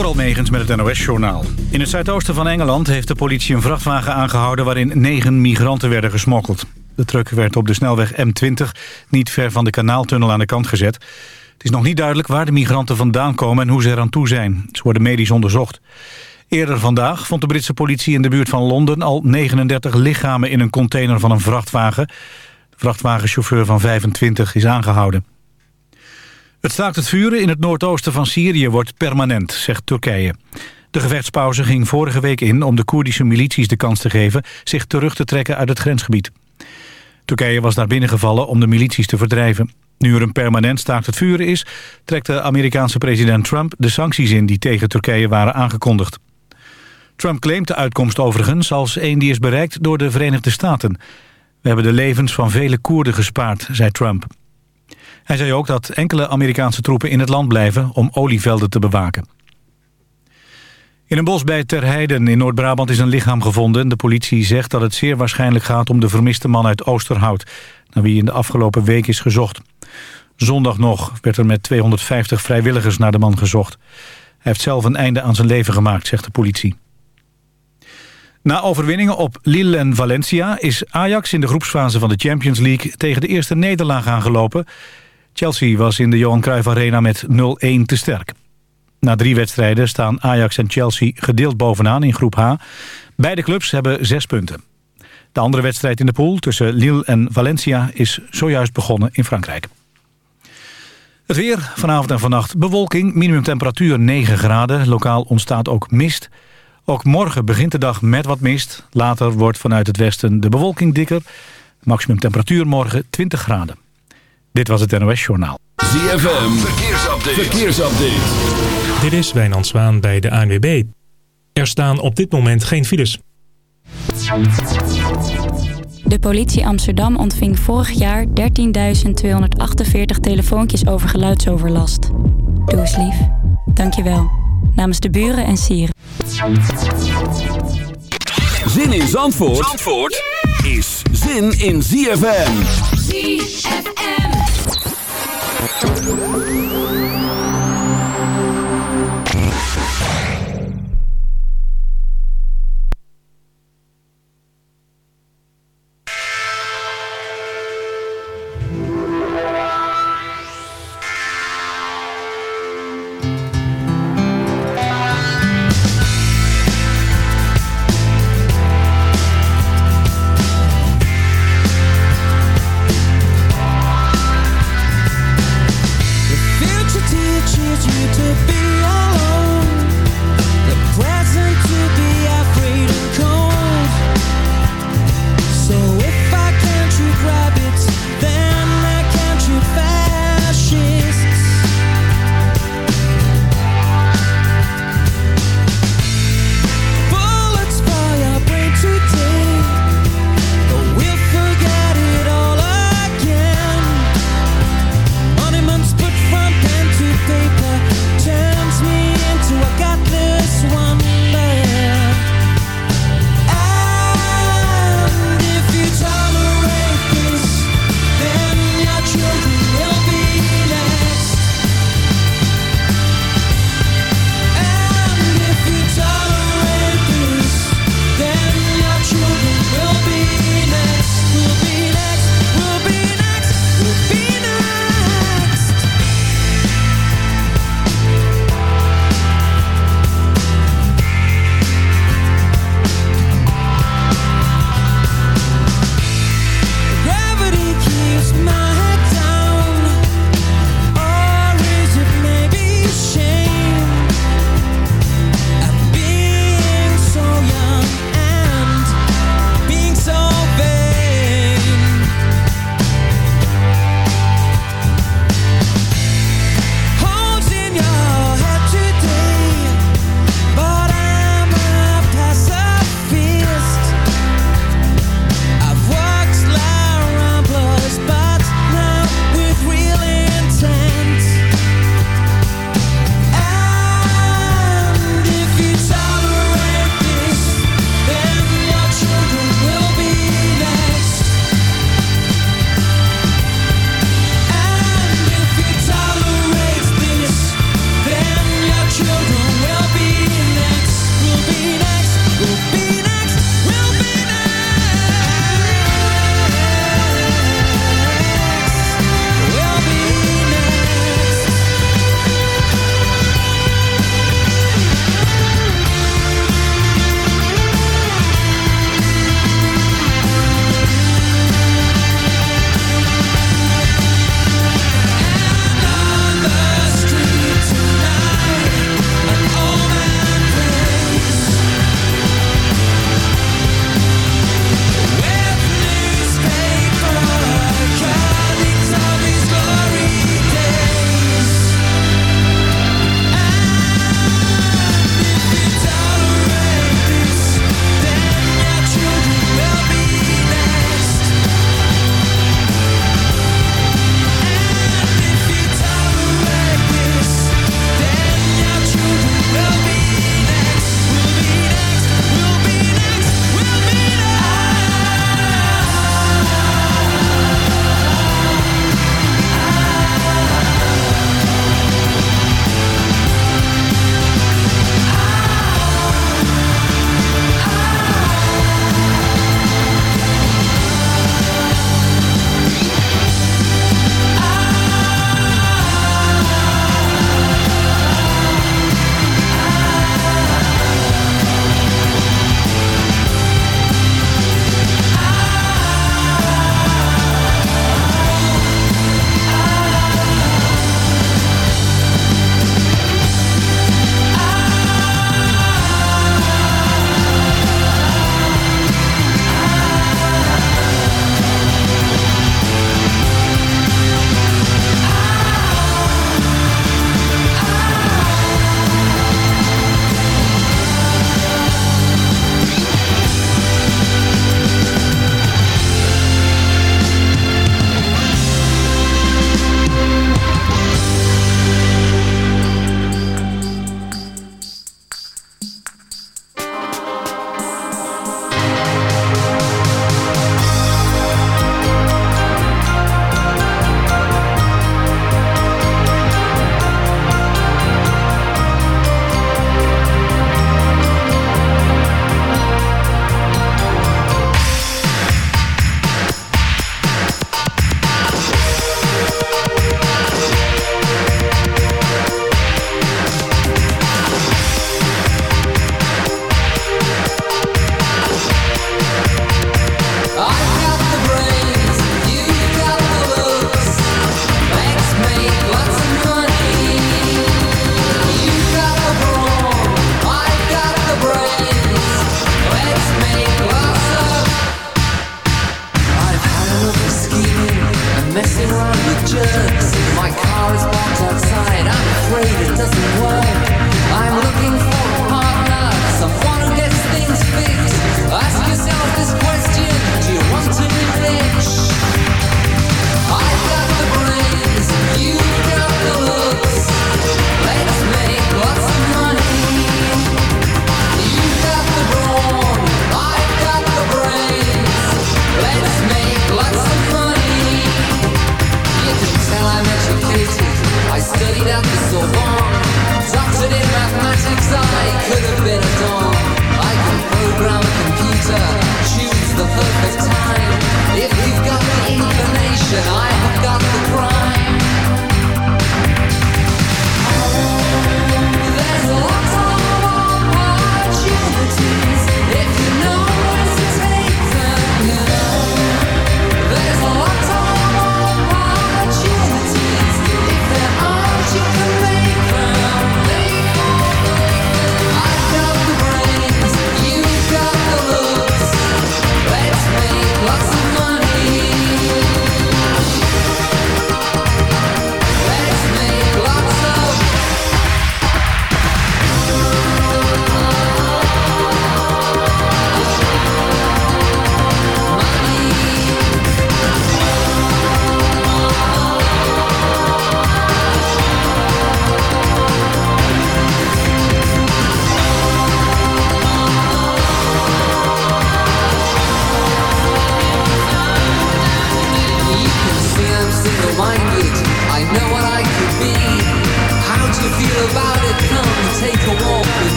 Door Megens met het NOS-journaal. In het zuidoosten van Engeland heeft de politie een vrachtwagen aangehouden... waarin negen migranten werden gesmokkeld. De truck werd op de snelweg M20 niet ver van de kanaaltunnel aan de kant gezet. Het is nog niet duidelijk waar de migranten vandaan komen... en hoe ze eraan toe zijn. Ze worden medisch onderzocht. Eerder vandaag vond de Britse politie in de buurt van Londen... al 39 lichamen in een container van een vrachtwagen. De vrachtwagenchauffeur van 25 is aangehouden. Het staakt het vuren in het noordoosten van Syrië wordt permanent, zegt Turkije. De gevechtspauze ging vorige week in om de Koerdische milities de kans te geven... zich terug te trekken uit het grensgebied. Turkije was daar binnengevallen om de milities te verdrijven. Nu er een permanent staakt het vuren is... trekt de Amerikaanse president Trump de sancties in die tegen Turkije waren aangekondigd. Trump claimt de uitkomst overigens als een die is bereikt door de Verenigde Staten. We hebben de levens van vele Koerden gespaard, zei Trump. Hij zei ook dat enkele Amerikaanse troepen in het land blijven om olievelden te bewaken. In een bos bij Terheiden in Noord-Brabant is een lichaam gevonden. De politie zegt dat het zeer waarschijnlijk gaat om de vermiste man uit Oosterhout... naar wie in de afgelopen week is gezocht. Zondag nog werd er met 250 vrijwilligers naar de man gezocht. Hij heeft zelf een einde aan zijn leven gemaakt, zegt de politie. Na overwinningen op Lille en Valencia is Ajax in de groepsfase van de Champions League tegen de eerste nederlaag aangelopen. Chelsea was in de Johan Cruijff Arena met 0-1 te sterk. Na drie wedstrijden staan Ajax en Chelsea gedeeld bovenaan in groep H. Beide clubs hebben zes punten. De andere wedstrijd in de pool tussen Lille en Valencia is zojuist begonnen in Frankrijk. Het weer, vanavond en vannacht bewolking, minimumtemperatuur 9 graden. Lokaal ontstaat ook mist. Ook morgen begint de dag met wat mist. Later wordt vanuit het westen de bewolking dikker. Maximum temperatuur morgen 20 graden. Dit was het NOS Journaal. ZFM, verkeersupdate. verkeersupdate. Dit is Wijnand Zwaan bij de ANWB. Er staan op dit moment geen files. De politie Amsterdam ontving vorig jaar 13.248 telefoontjes over geluidsoverlast. Doe eens lief. Dankjewel. Namens de buren en sieren. Zin in Zandvoort, Zandvoort? is zin in ZFM. ZFM. Thank you.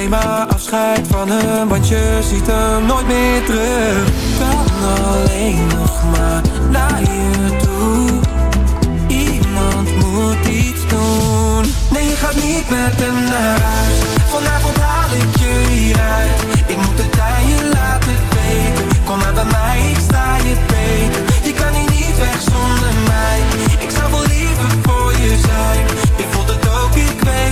Neem maar afscheid van hem Want je ziet hem nooit meer terug. Kan alleen nog maar naar je toe. Iemand moet iets doen. Nee, je gaat niet met hem naar huis. Vanavond haal ik je hieruit. Ik moet het aan je laten weten. Kom maar bij mij, ik sta je beter. Je kan hier niet weg zonder mij. Ik zou wel liever voor je zijn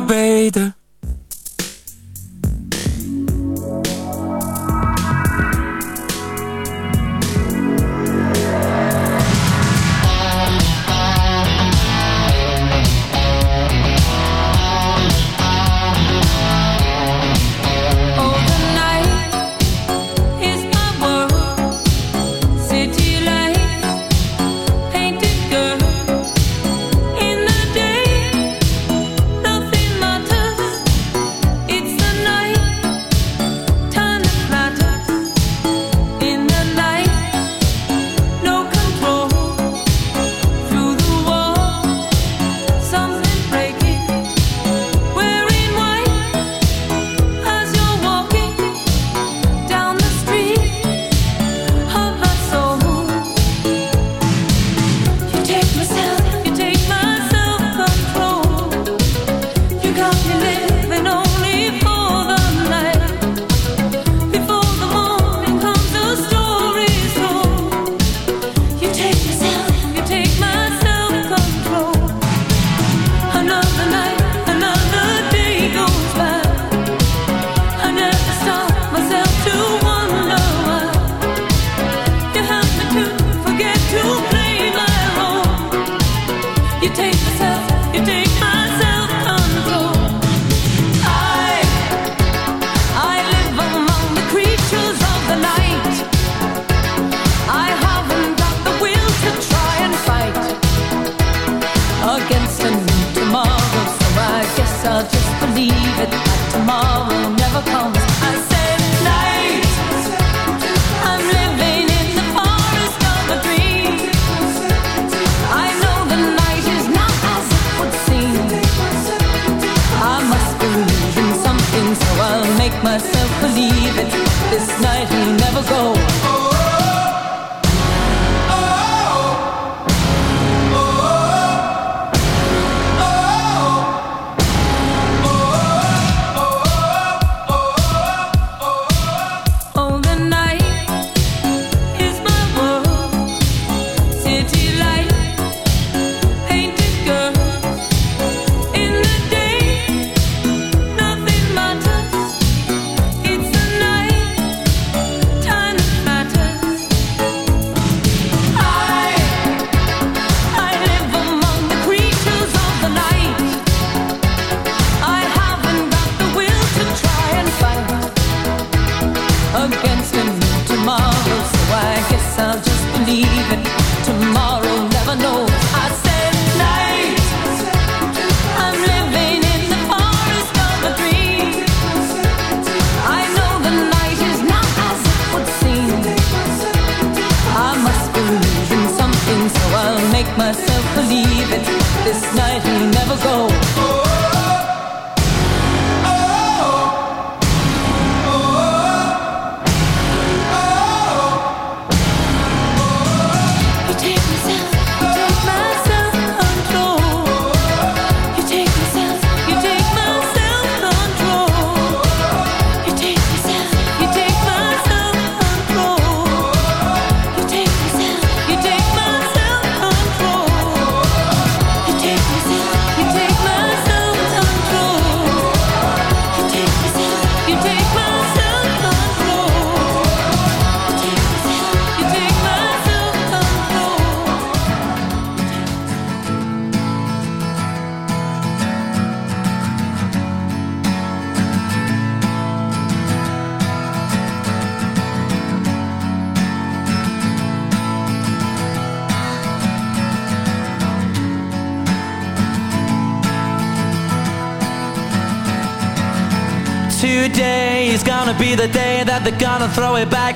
beter the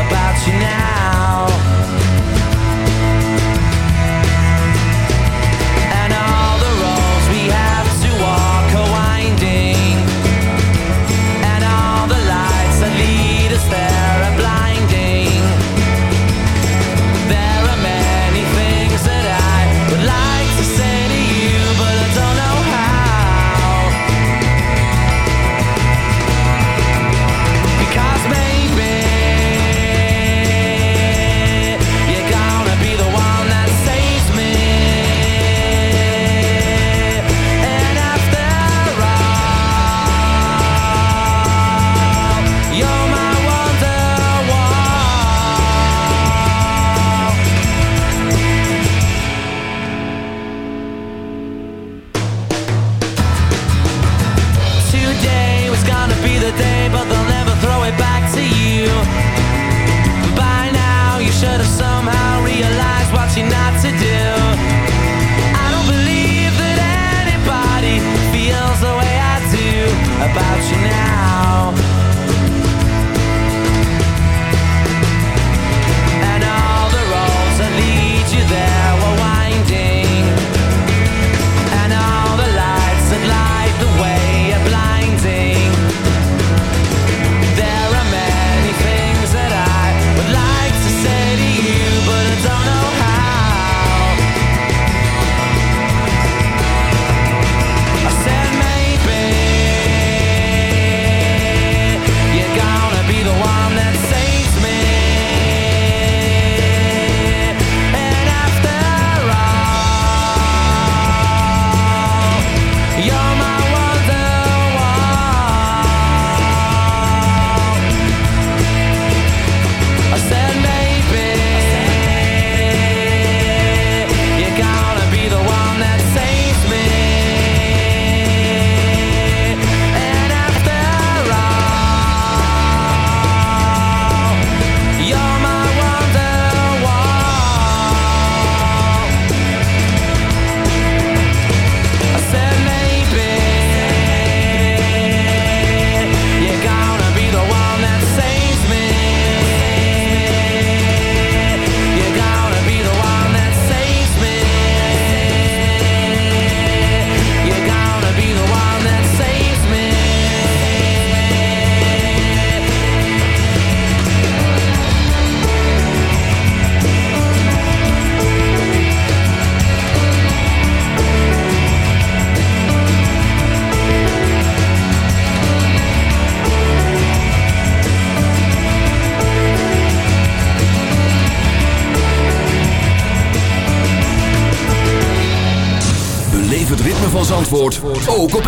about you now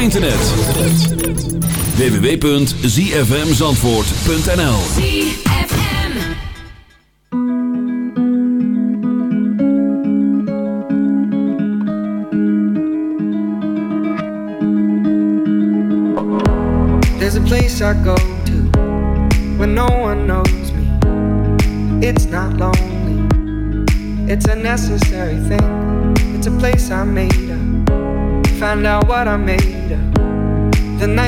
internet. www.zfmzandvoort.nl There's a place I go to when no one knows me. It's not lonely. It's a necessary thing. It's a place I made up. find out what I'm made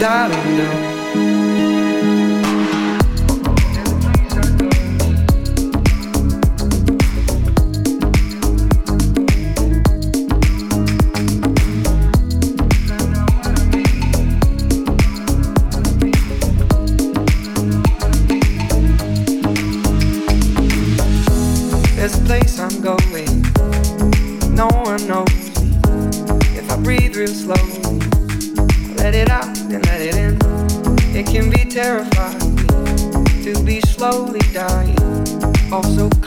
da dum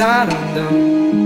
da dum dum.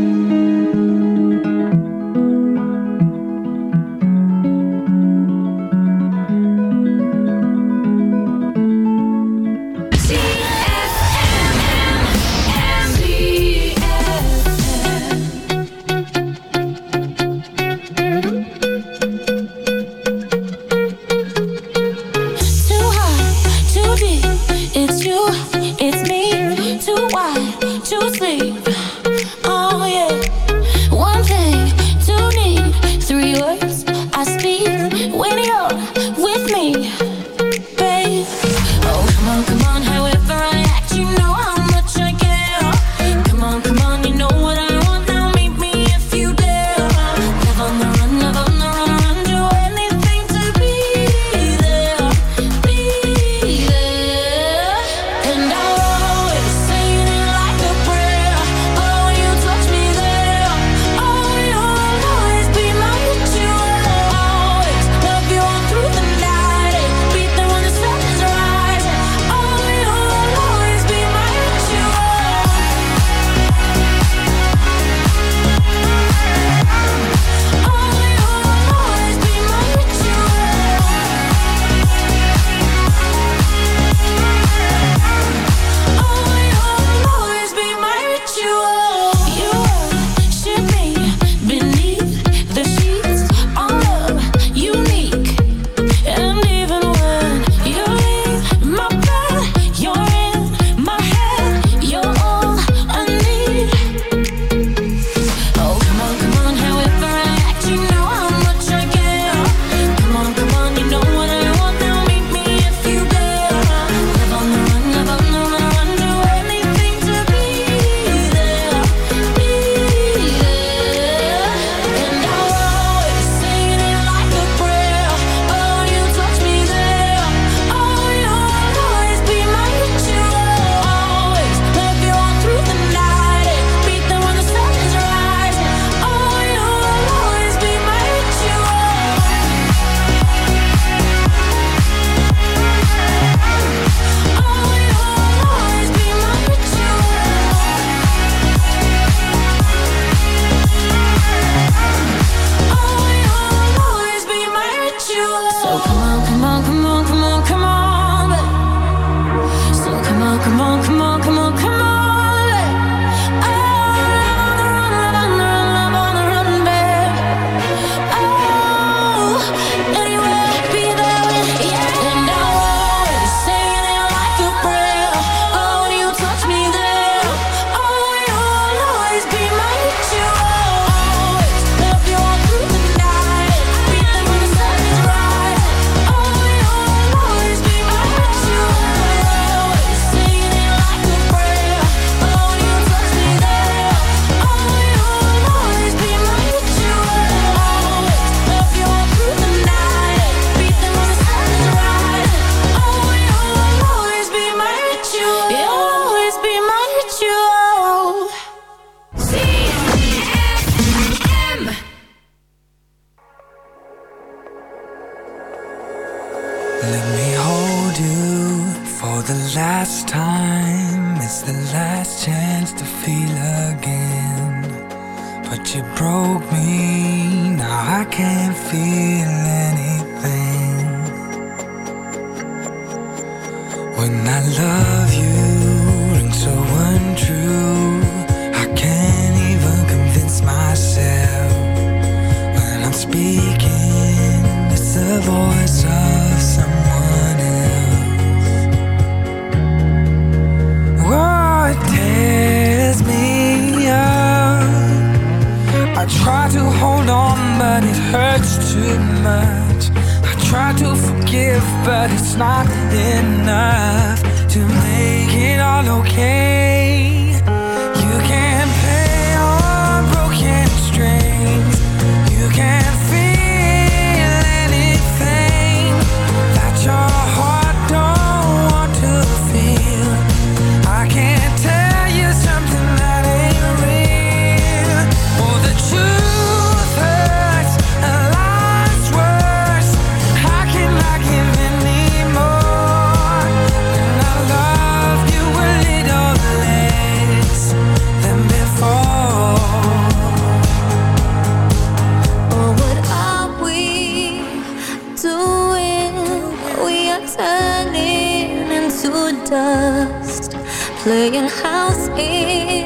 Playing house in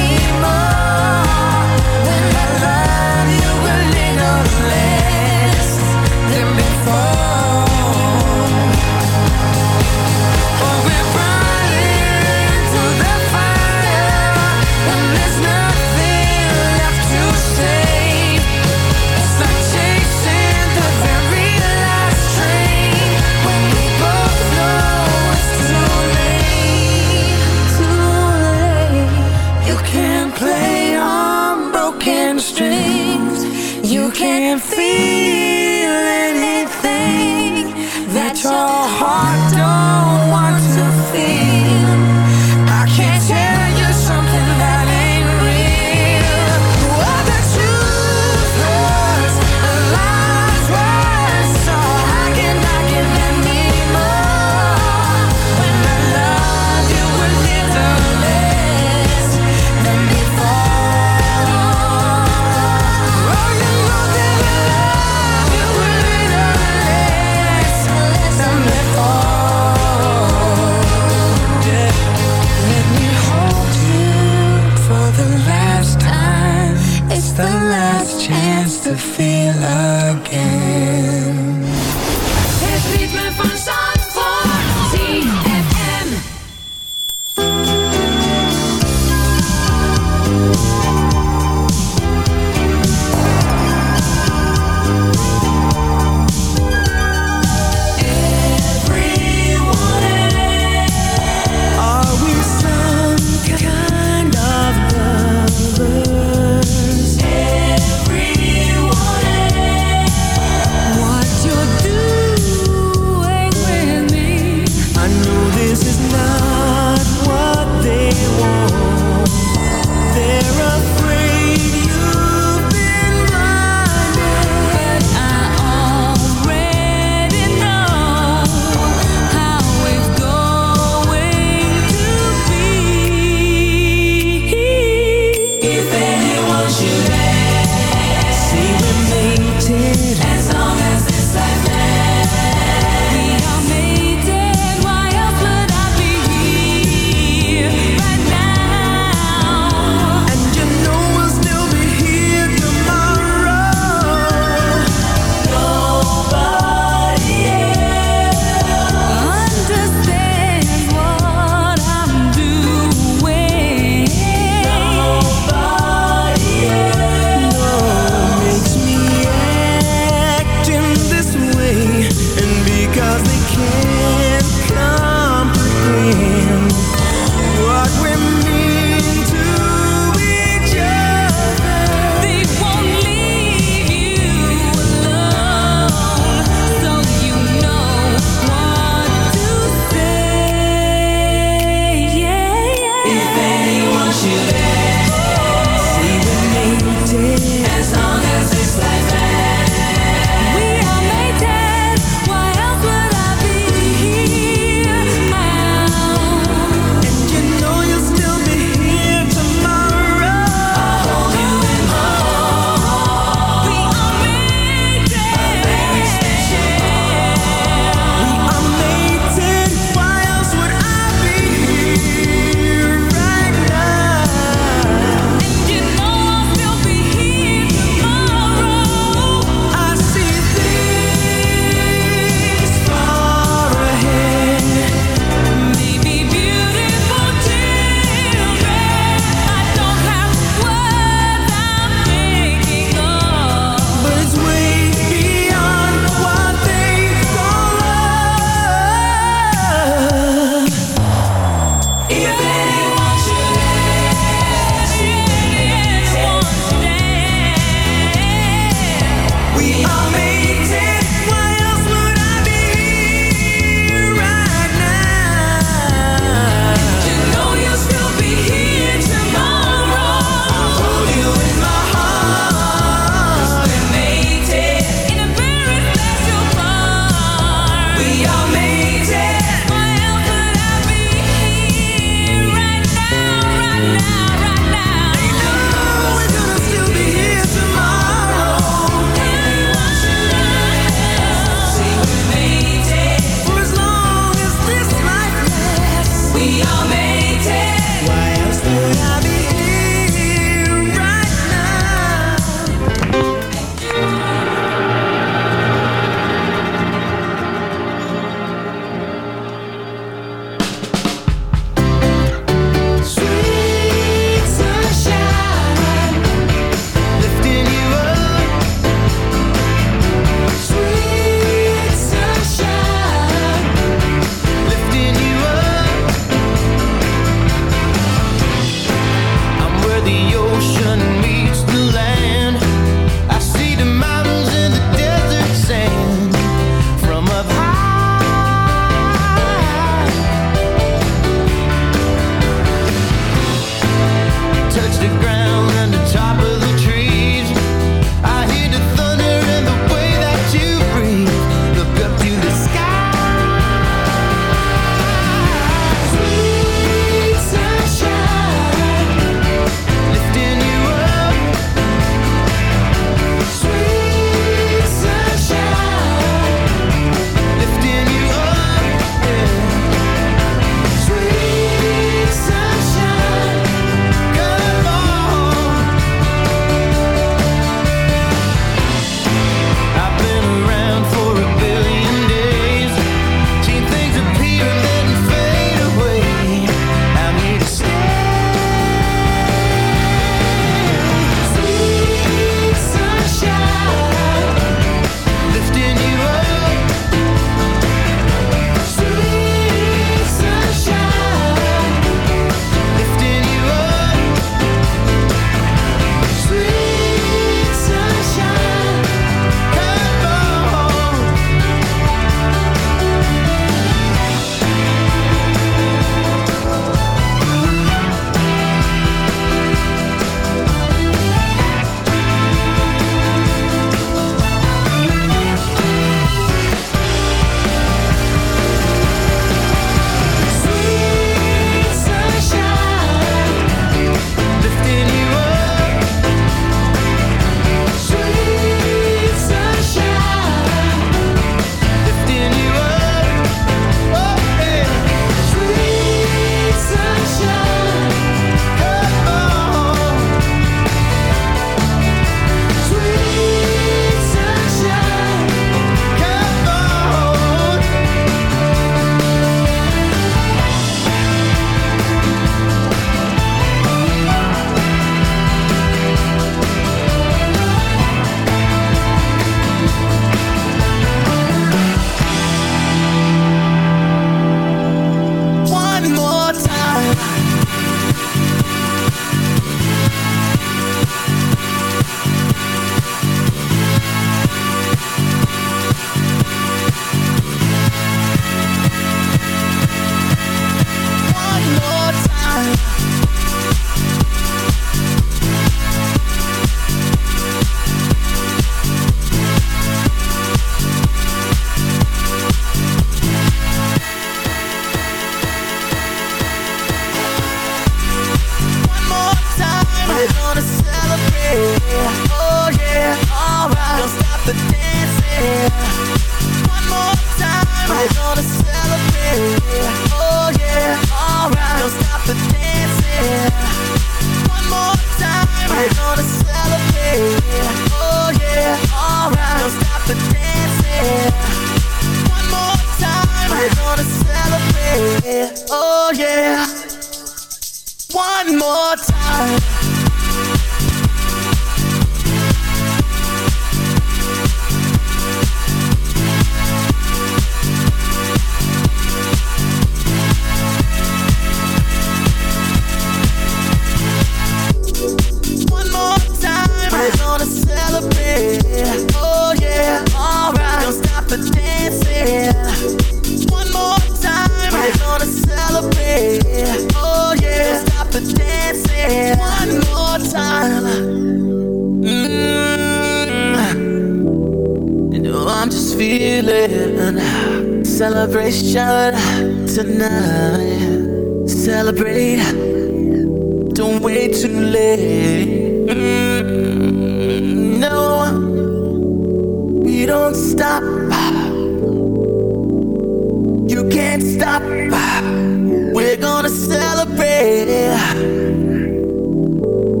You can't stop. We're gonna celebrate.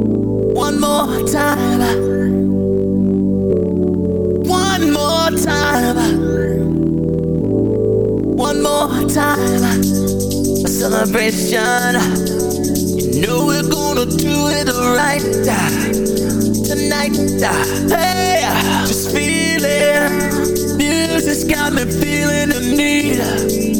more time. One more time. One more time. A celebration. You know we're gonna do it right tonight. Hey, just feel it. Music's got me feeling the. Need.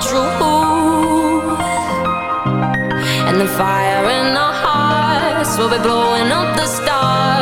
true. And the fire in our hearts will be blowing up the stars.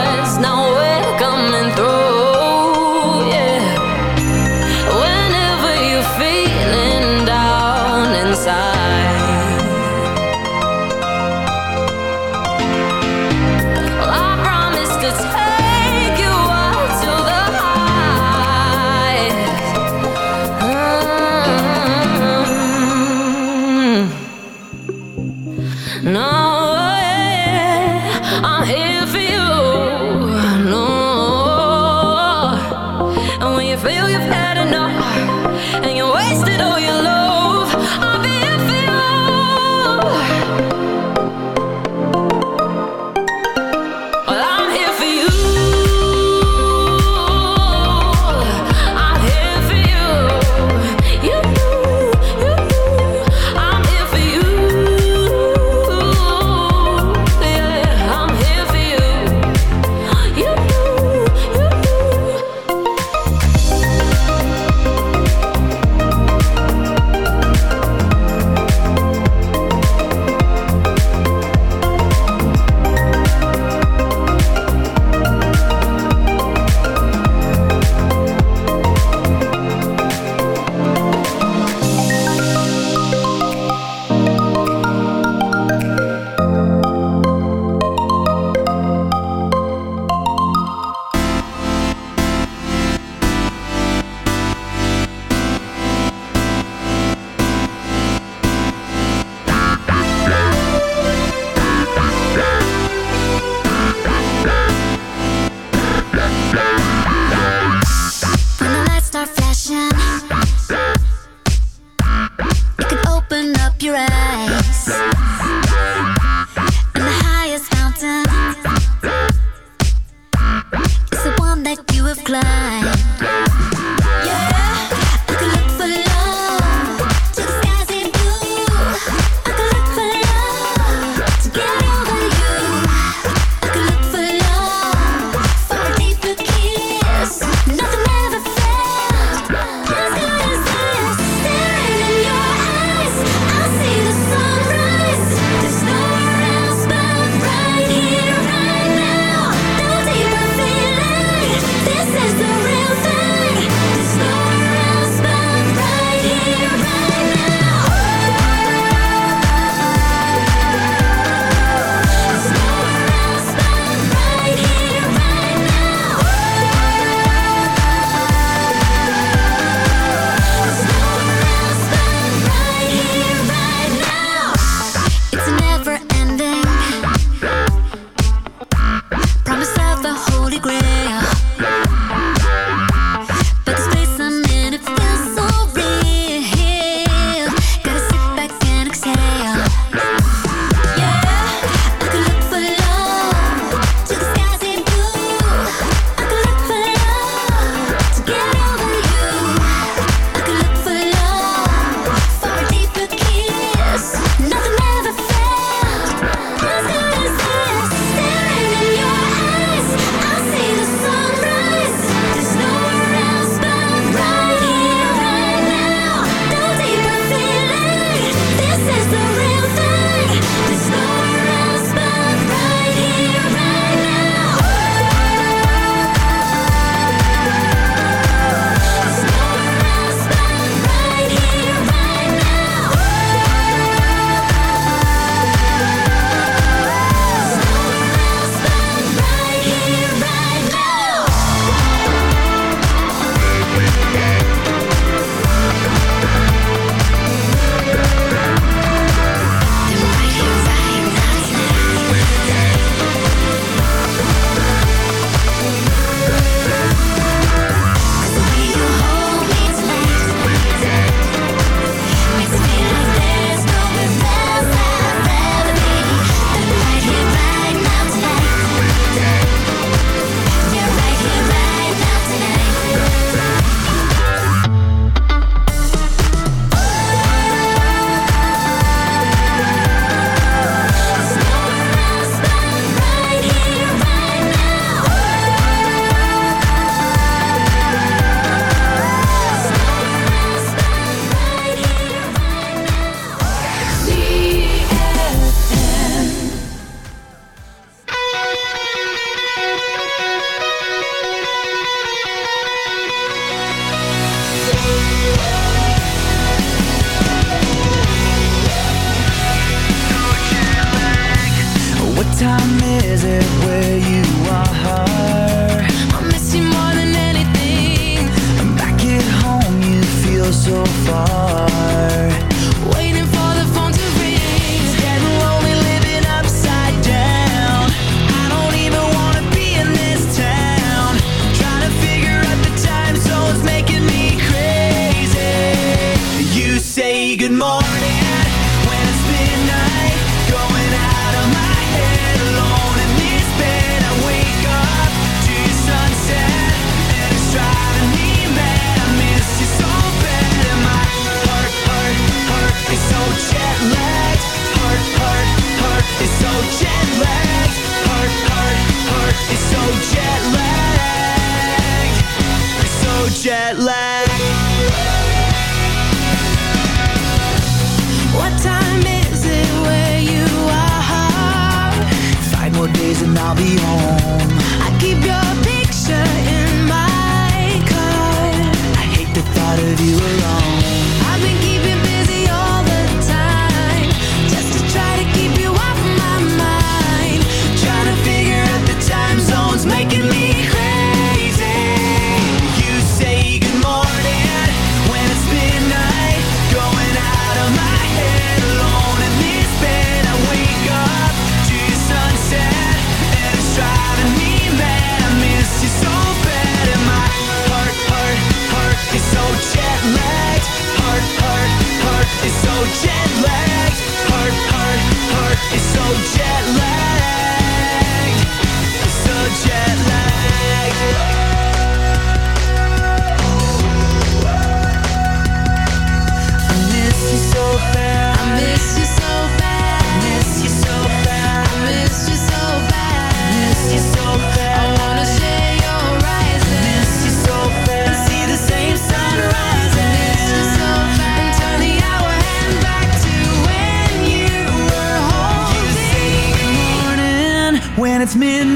It's.